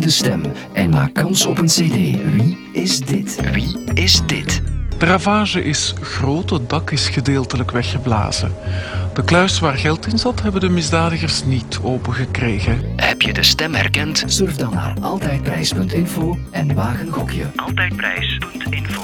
de stem en maak kans op een cd. Wie is dit? Wie is dit? De ravage is groot, het dak is gedeeltelijk weggeblazen. De kluis waar geld in zat, hebben de misdadigers niet opengekregen. Heb je de stem herkend? Surf dan naar altijdprijs.info en waag een gokje. Altijdprijs.info